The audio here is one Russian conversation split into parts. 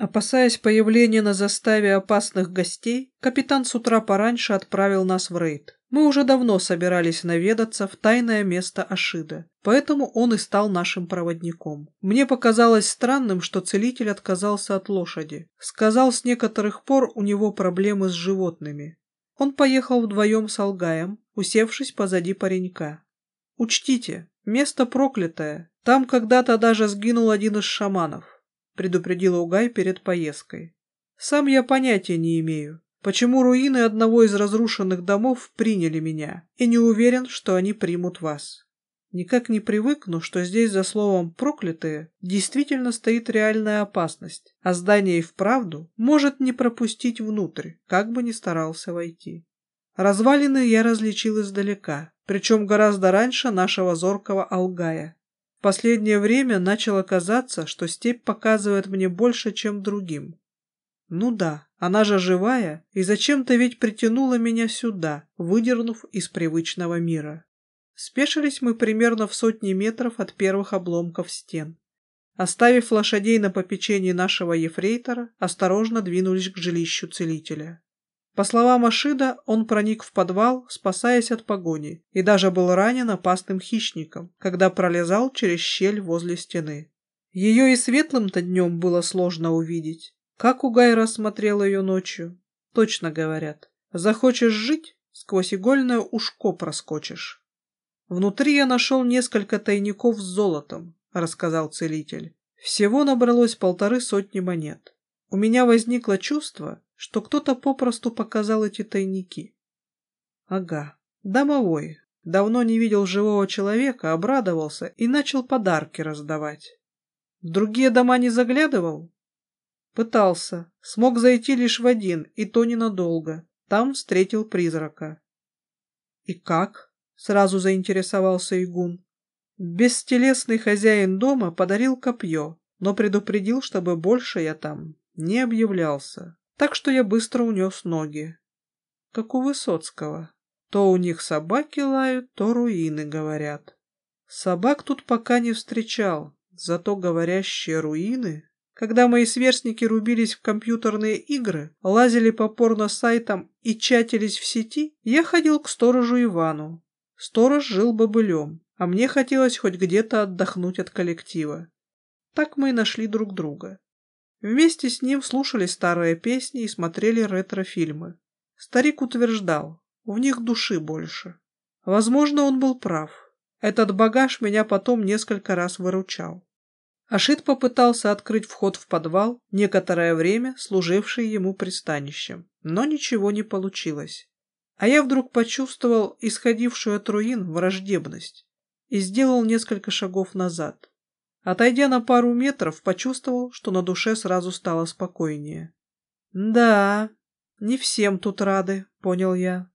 Опасаясь появления на заставе опасных гостей, капитан с утра пораньше отправил нас в рейд. Мы уже давно собирались наведаться в тайное место Ашида, поэтому он и стал нашим проводником. Мне показалось странным, что целитель отказался от лошади. Сказал, с некоторых пор у него проблемы с животными. Он поехал вдвоем с Алгаем, усевшись позади паренька. «Учтите, место проклятое. Там когда-то даже сгинул один из шаманов предупредил Угай перед поездкой. Сам я понятия не имею, почему руины одного из разрушенных домов приняли меня, и не уверен, что они примут вас. Никак не привыкну, что здесь за словом «проклятые» действительно стоит реальная опасность, а здание и вправду может не пропустить внутрь, как бы ни старался войти. Развалины я различил издалека, причем гораздо раньше нашего зоркого Алгая. Последнее время начало казаться, что степь показывает мне больше, чем другим. Ну да, она же живая, и зачем-то ведь притянула меня сюда, выдернув из привычного мира. Спешились мы примерно в сотни метров от первых обломков стен. Оставив лошадей на попечении нашего ефрейтора, осторожно двинулись к жилищу целителя. По словам Ашида, он проник в подвал, спасаясь от погони, и даже был ранен опасным хищником, когда пролезал через щель возле стены. Ее и светлым-то днем было сложно увидеть. Как Угай рассмотрел ее ночью? Точно говорят. Захочешь жить, сквозь игольное ушко проскочишь. Внутри я нашел несколько тайников с золотом, рассказал целитель. Всего набралось полторы сотни монет. У меня возникло чувство, что кто-то попросту показал эти тайники. Ага, домовой. Давно не видел живого человека, обрадовался и начал подарки раздавать. В другие дома не заглядывал? Пытался. Смог зайти лишь в один, и то ненадолго. Там встретил призрака. И как? Сразу заинтересовался Игун. Бестелесный хозяин дома подарил копье, но предупредил, чтобы больше я там не объявлялся так что я быстро унес ноги. Как у Высоцкого. То у них собаки лают, то руины говорят. Собак тут пока не встречал, зато говорящие руины... Когда мои сверстники рубились в компьютерные игры, лазили по порно-сайтам и чатились в сети, я ходил к сторожу Ивану. Сторож жил бобылем, а мне хотелось хоть где-то отдохнуть от коллектива. Так мы и нашли друг друга. Вместе с ним слушали старые песни и смотрели ретро-фильмы. Старик утверждал, в них души больше. Возможно, он был прав. Этот багаж меня потом несколько раз выручал. Ашит попытался открыть вход в подвал, некоторое время служивший ему пристанищем, но ничего не получилось. А я вдруг почувствовал исходившую от руин враждебность и сделал несколько шагов назад. Отойдя на пару метров, почувствовал, что на душе сразу стало спокойнее. «Да, не всем тут рады», — понял я.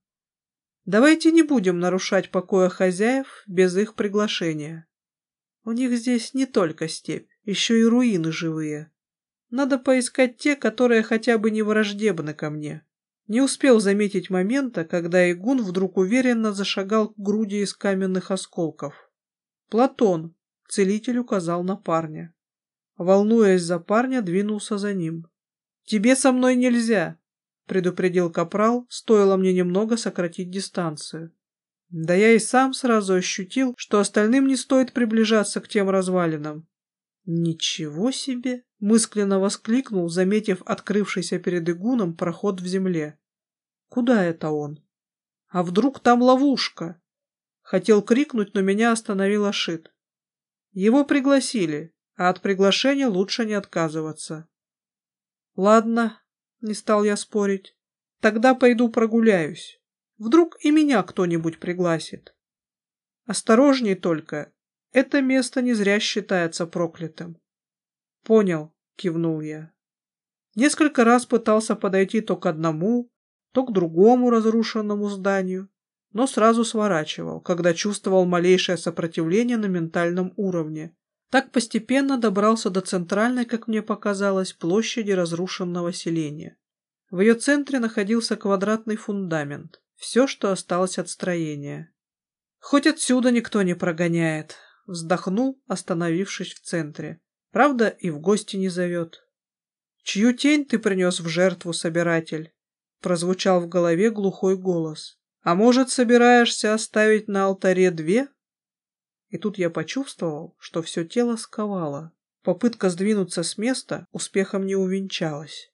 «Давайте не будем нарушать покоя хозяев без их приглашения. У них здесь не только степь, еще и руины живые. Надо поискать те, которые хотя бы не враждебны ко мне». Не успел заметить момента, когда Игун вдруг уверенно зашагал к груди из каменных осколков. «Платон, Целитель указал на парня. Волнуясь за парня, двинулся за ним. «Тебе со мной нельзя», — предупредил Капрал, стоило мне немного сократить дистанцию. Да я и сам сразу ощутил, что остальным не стоит приближаться к тем развалинам. «Ничего себе!» — мысленно воскликнул, заметив открывшийся перед игуном проход в земле. «Куда это он? А вдруг там ловушка?» Хотел крикнуть, но меня остановил Ашит. Его пригласили, а от приглашения лучше не отказываться. Ладно, не стал я спорить. Тогда пойду прогуляюсь. Вдруг и меня кто-нибудь пригласит. Осторожней только. Это место не зря считается проклятым. Понял, кивнул я. Несколько раз пытался подойти то к одному, то к другому разрушенному зданию, но сразу сворачивал, когда чувствовал малейшее сопротивление на ментальном уровне. Так постепенно добрался до центральной, как мне показалось, площади разрушенного селения. В ее центре находился квадратный фундамент, все, что осталось от строения. «Хоть отсюда никто не прогоняет», — вздохнул, остановившись в центре. «Правда, и в гости не зовет». «Чью тень ты принес в жертву, собиратель?» Прозвучал в голове глухой голос. «А может, собираешься оставить на алтаре две?» И тут я почувствовал, что все тело сковало. Попытка сдвинуться с места успехом не увенчалась.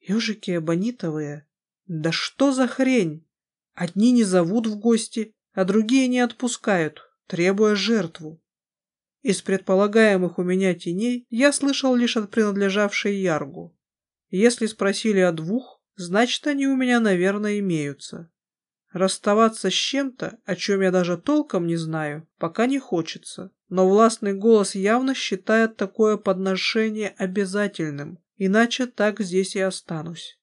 Ежики абонитовые. Да что за хрень? Одни не зовут в гости, а другие не отпускают, требуя жертву. Из предполагаемых у меня теней я слышал лишь от принадлежавшей Яргу. Если спросили о двух, значит, они у меня, наверное, имеются. Расставаться с чем-то, о чем я даже толком не знаю, пока не хочется. Но властный голос явно считает такое подношение обязательным, иначе так здесь и останусь.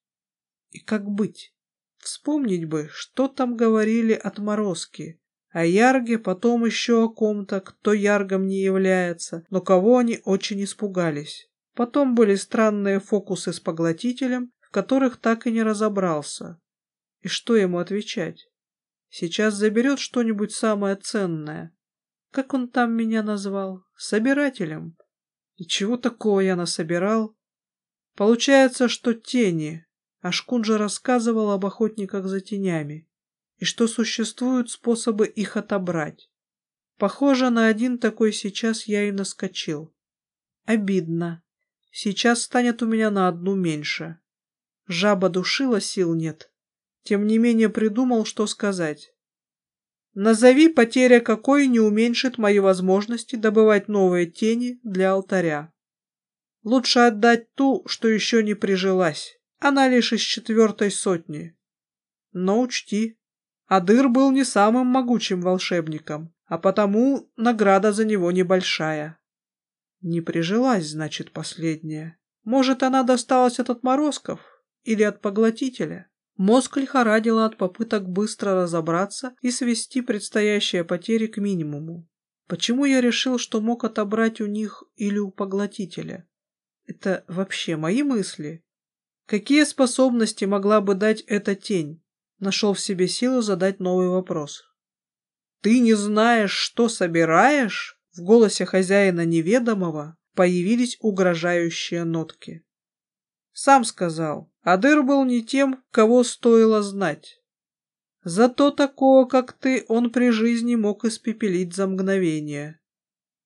И как быть? Вспомнить бы, что там говорили отморозки. О Ярге, потом еще о ком-то, кто Яргом не является, но кого они очень испугались. Потом были странные фокусы с поглотителем, в которых так и не разобрался. И что ему отвечать? Сейчас заберет что-нибудь самое ценное. Как он там меня назвал? Собирателем. И чего такого я насобирал? Получается, что тени. А Шкун же рассказывал об охотниках за тенями. И что существуют способы их отобрать. Похоже, на один такой сейчас я и наскочил. Обидно. Сейчас станет у меня на одну меньше. Жаба душила, сил нет. Тем не менее придумал, что сказать. Назови, потеря какой не уменьшит мои возможности добывать новые тени для алтаря. Лучше отдать ту, что еще не прижилась. Она лишь из четвертой сотни. Но учти, Адыр был не самым могучим волшебником, а потому награда за него небольшая. Не прижилась, значит, последняя. Может, она досталась от отморозков или от поглотителя? Мозг лихорадило от попыток быстро разобраться и свести предстоящие потери к минимуму. Почему я решил, что мог отобрать у них или у поглотителя? Это вообще мои мысли? Какие способности могла бы дать эта тень? Нашел в себе силу задать новый вопрос. «Ты не знаешь, что собираешь?» В голосе хозяина неведомого появились угрожающие нотки. Сам сказал, Адыр был не тем, кого стоило знать. Зато такого, как ты, он при жизни мог испепелить за мгновение.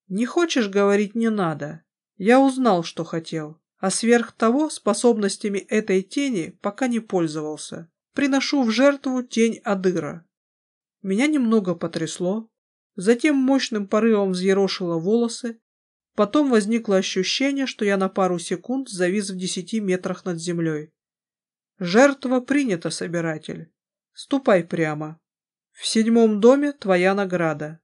Не хочешь говорить не надо. Я узнал, что хотел, а сверх того способностями этой тени пока не пользовался. Приношу в жертву тень Адыра. Меня немного потрясло, затем мощным порывом взъерошило волосы, Потом возникло ощущение, что я на пару секунд завис в десяти метрах над землей. Жертва принята, собиратель. Ступай прямо. В седьмом доме твоя награда.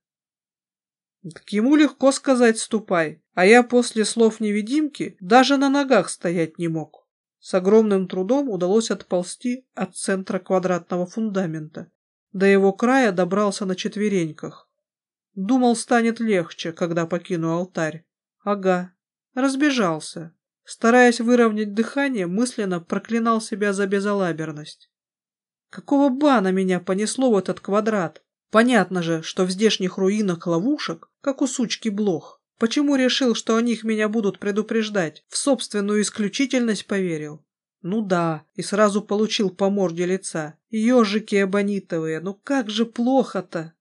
Так ему легко сказать «ступай», а я после слов невидимки даже на ногах стоять не мог. С огромным трудом удалось отползти от центра квадратного фундамента. До его края добрался на четвереньках. Думал, станет легче, когда покину алтарь. Ага, разбежался. Стараясь выровнять дыхание, мысленно проклинал себя за безалаберность. Какого бана меня понесло в этот квадрат? Понятно же, что в здешних руинах ловушек, как у сучки блох. Почему решил, что о них меня будут предупреждать? В собственную исключительность поверил. Ну да, и сразу получил по морде лица. Ежики абонитовые, ну как же плохо-то!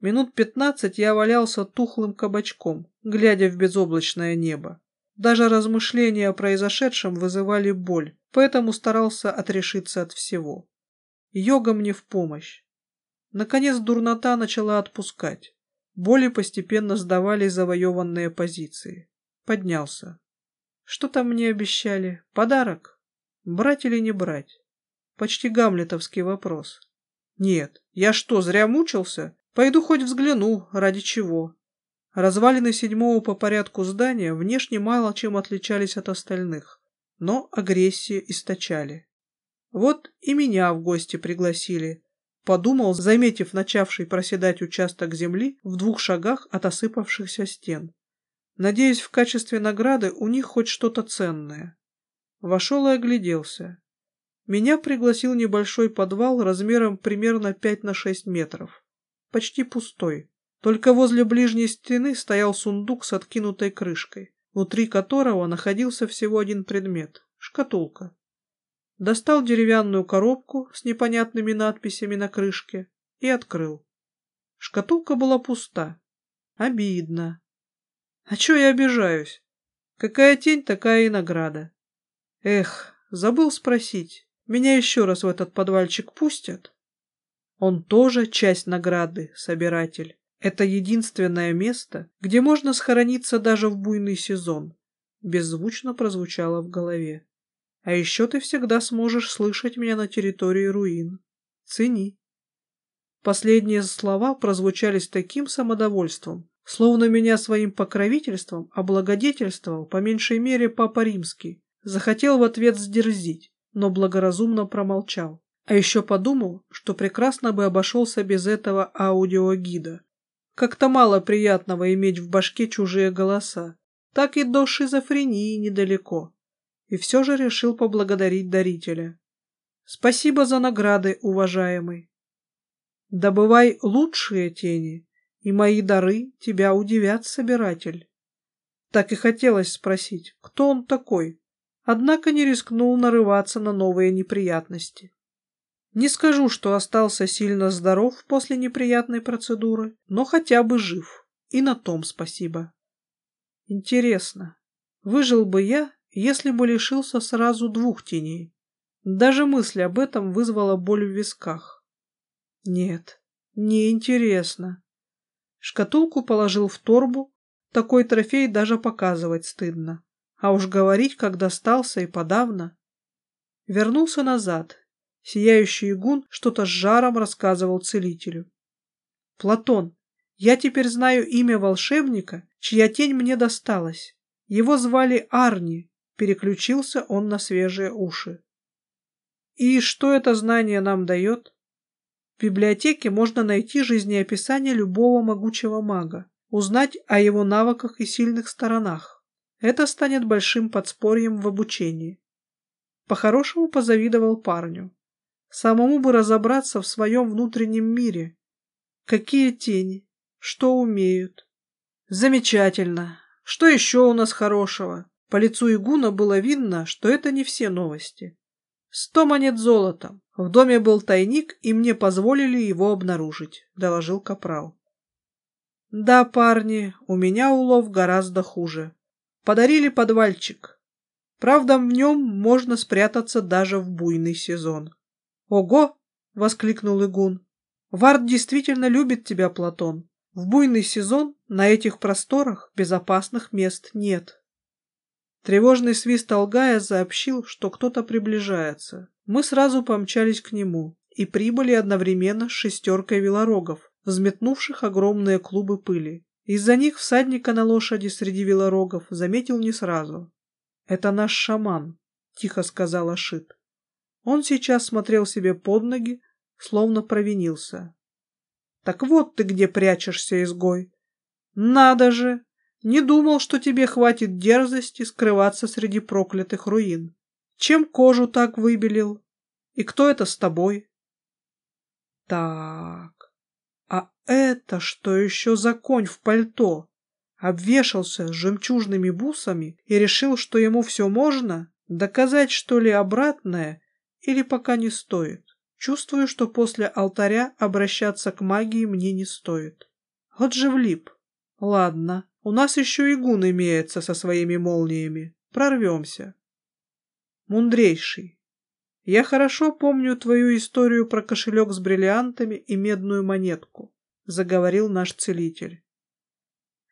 Минут пятнадцать я валялся тухлым кабачком, глядя в безоблачное небо. Даже размышления о произошедшем вызывали боль, поэтому старался отрешиться от всего. Йога мне в помощь. Наконец дурнота начала отпускать. Боли постепенно сдавали завоеванные позиции. Поднялся. Что там мне обещали? Подарок? Брать или не брать? Почти гамлетовский вопрос. Нет, я что, зря мучился? Пойду хоть взгляну, ради чего. Развалины седьмого по порядку здания внешне мало чем отличались от остальных, но агрессию источали. Вот и меня в гости пригласили. Подумал, заметив начавший проседать участок земли в двух шагах от осыпавшихся стен. Надеюсь, в качестве награды у них хоть что-то ценное. Вошел и огляделся. Меня пригласил небольшой подвал размером примерно 5 на 6 метров почти пустой. Только возле ближней стены стоял сундук с откинутой крышкой, внутри которого находился всего один предмет – шкатулка. Достал деревянную коробку с непонятными надписями на крышке и открыл. Шкатулка была пуста. Обидно. А чё я обижаюсь? Какая тень, такая и награда. Эх, забыл спросить, меня еще раз в этот подвальчик пустят? Он тоже часть награды, собиратель. Это единственное место, где можно схорониться даже в буйный сезон. Беззвучно прозвучало в голове. А еще ты всегда сможешь слышать меня на территории руин. Цени. Последние слова прозвучали с таким самодовольством, словно меня своим покровительством облагодетельствовал по меньшей мере Папа Римский. Захотел в ответ сдерзить, но благоразумно промолчал. А еще подумал, что прекрасно бы обошелся без этого аудиогида. Как-то мало приятного иметь в башке чужие голоса. Так и до шизофрении недалеко. И все же решил поблагодарить дарителя. Спасибо за награды, уважаемый. Добывай лучшие тени, и мои дары тебя удивят, собиратель. Так и хотелось спросить, кто он такой, однако не рискнул нарываться на новые неприятности. Не скажу, что остался сильно здоров после неприятной процедуры, но хотя бы жив. И на том спасибо. Интересно, выжил бы я, если бы лишился сразу двух теней? Даже мысль об этом вызвала боль в висках. Нет, не интересно. Шкатулку положил в торбу, такой трофей даже показывать стыдно. А уж говорить, как достался и подавно. Вернулся назад, Сияющий игун что-то с жаром рассказывал целителю. «Платон, я теперь знаю имя волшебника, чья тень мне досталась. Его звали Арни», — переключился он на свежие уши. «И что это знание нам дает?» В библиотеке можно найти жизнеописание любого могучего мага, узнать о его навыках и сильных сторонах. Это станет большим подспорьем в обучении. По-хорошему позавидовал парню. Самому бы разобраться в своем внутреннем мире. Какие тени? Что умеют? Замечательно. Что еще у нас хорошего? По лицу Игуна было видно, что это не все новости. Сто монет золотом. В доме был тайник, и мне позволили его обнаружить, доложил Капрал. Да, парни, у меня улов гораздо хуже. Подарили подвальчик. Правда, в нем можно спрятаться даже в буйный сезон. «Ого!» — воскликнул Игун. «Вард действительно любит тебя, Платон. В буйный сезон на этих просторах безопасных мест нет». Тревожный свист Алгая сообщил, что кто-то приближается. Мы сразу помчались к нему и прибыли одновременно с шестеркой велорогов, взметнувших огромные клубы пыли. Из-за них всадника на лошади среди велорогов заметил не сразу. «Это наш шаман», — тихо сказал Ашит. Он сейчас смотрел себе под ноги, словно провинился. «Так вот ты где прячешься, изгой! Надо же! Не думал, что тебе хватит дерзости скрываться среди проклятых руин. Чем кожу так выбелил? И кто это с тобой?» «Так, а это что еще за конь в пальто?» Обвешался жемчужными бусами и решил, что ему все можно? Доказать, что ли, обратное или пока не стоит? Чувствую, что после алтаря обращаться к магии мне не стоит. Вот же влип. Ладно, у нас еще и гун имеется со своими молниями. Прорвемся. Мудрейший. Я хорошо помню твою историю про кошелек с бриллиантами и медную монетку, заговорил наш целитель.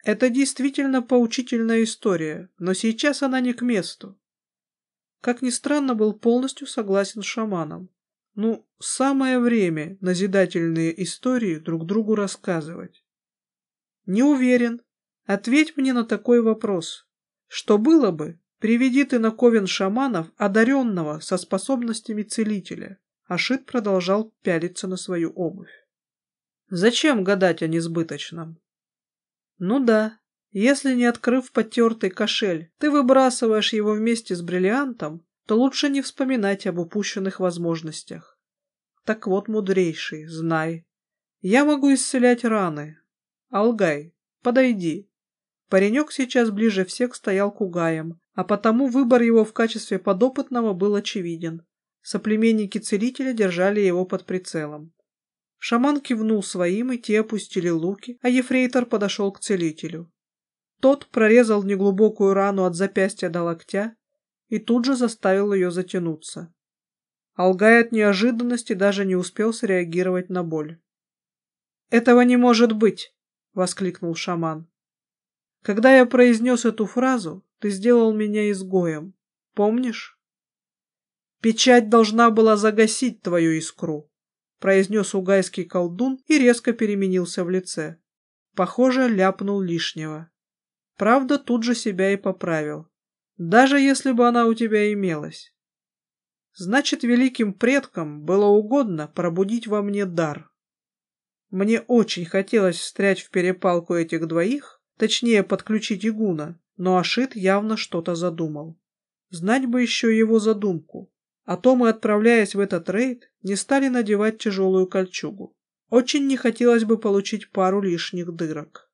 Это действительно поучительная история, но сейчас она не к месту как ни странно, был полностью согласен с шаманом. Ну, самое время назидательные истории друг другу рассказывать. Не уверен. Ответь мне на такой вопрос. Что было бы, приведи ты на ковен шаманов, одаренного со способностями целителя. Ашит продолжал пялиться на свою обувь. Зачем гадать о несбыточном? Ну да, если не открыв потертый кошель, ты выбрасываешь его вместе с бриллиантом, то лучше не вспоминать об упущенных возможностях. Так вот, мудрейший, знай. Я могу исцелять раны. Алгай, подойди. Паренек сейчас ближе всех стоял к угаям, а потому выбор его в качестве подопытного был очевиден. Соплеменники целителя держали его под прицелом. Шаман кивнул своим, и те опустили луки, а ефрейтор подошел к целителю. Тот прорезал неглубокую рану от запястья до локтя и тут же заставил ее затянуться. Алгай от неожиданности даже не успел среагировать на боль. «Этого не может быть!» — воскликнул шаман. «Когда я произнес эту фразу, ты сделал меня изгоем. Помнишь?» «Печать должна была загасить твою искру», — произнес угайский колдун и резко переменился в лице. Похоже, ляпнул лишнего. Правда, тут же себя и поправил. Даже если бы она у тебя имелась. Значит, великим предкам было угодно пробудить во мне дар. Мне очень хотелось встрять в перепалку этих двоих, точнее, подключить Игуна, но Ашит явно что-то задумал. Знать бы еще его задумку. А то мы, отправляясь в этот рейд, не стали надевать тяжелую кольчугу. Очень не хотелось бы получить пару лишних дырок.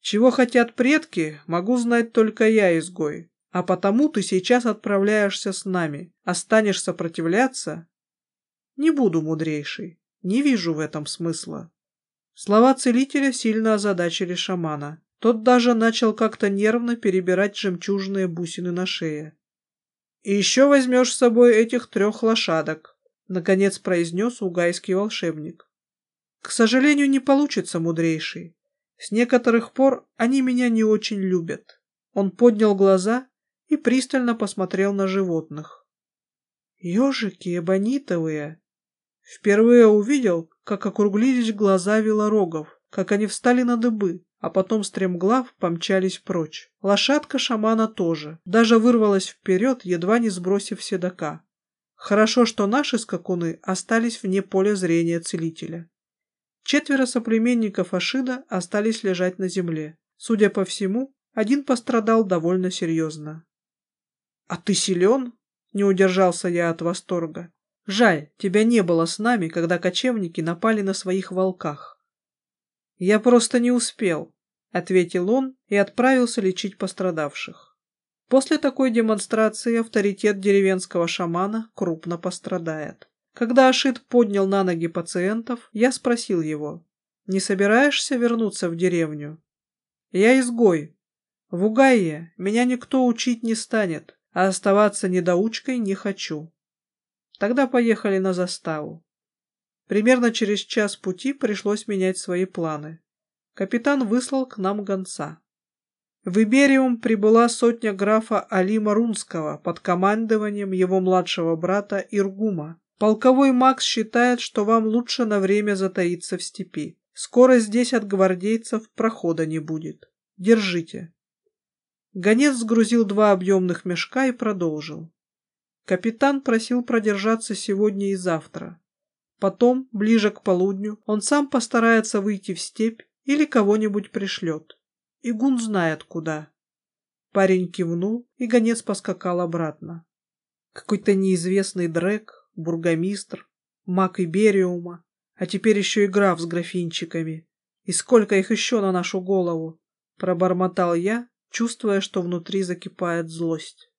Чего хотят предки, могу знать только я, изгой. А потому ты сейчас отправляешься с нами, а станешь сопротивляться? Не буду, мудрейший, не вижу в этом смысла. Слова целителя сильно озадачили шамана. Тот даже начал как-то нервно перебирать жемчужные бусины на шее. «И еще возьмешь с собой этих трех лошадок», — наконец произнес угайский волшебник. «К сожалению, не получится, мудрейший. С некоторых пор они меня не очень любят». Он поднял глаза и пристально посмотрел на животных. «Ежики эбонитовые!» Впервые увидел, как округлились глаза велорогов, как они встали на дыбы, а потом стремглав помчались прочь. Лошадка шамана тоже, даже вырвалась вперед, едва не сбросив седока. Хорошо, что наши скакуны остались вне поля зрения целителя. Четверо соплеменников Ашида остались лежать на земле. Судя по всему, один пострадал довольно серьезно. «А ты силен?» — не удержался я от восторга. «Жаль, тебя не было с нами, когда кочевники напали на своих волках. «Я просто не успел», — ответил он и отправился лечить пострадавших. После такой демонстрации авторитет деревенского шамана крупно пострадает. Когда Ашит поднял на ноги пациентов, я спросил его, «Не собираешься вернуться в деревню?» «Я изгой. В Угайе меня никто учить не станет, а оставаться недоучкой не хочу». Тогда поехали на заставу. Примерно через час пути пришлось менять свои планы. Капитан выслал к нам гонца. В Ибериум прибыла сотня графа Алима Рунского под командованием его младшего брата Иргума. Полковой Макс считает, что вам лучше на время затаиться в степи. Скоро здесь от гвардейцев прохода не будет. Держите. Гонец сгрузил два объемных мешка и продолжил. Капитан просил продержаться сегодня и завтра. Потом, ближе к полудню, он сам постарается выйти в степь или кого-нибудь пришлет. Игун знает куда. Парень кивнул, и гонец поскакал обратно. Какой-то неизвестный дрек, бургомистр, маг Ибериума, а теперь еще и граф с графинчиками. И сколько их еще на нашу голову? Пробормотал я, чувствуя, что внутри закипает злость.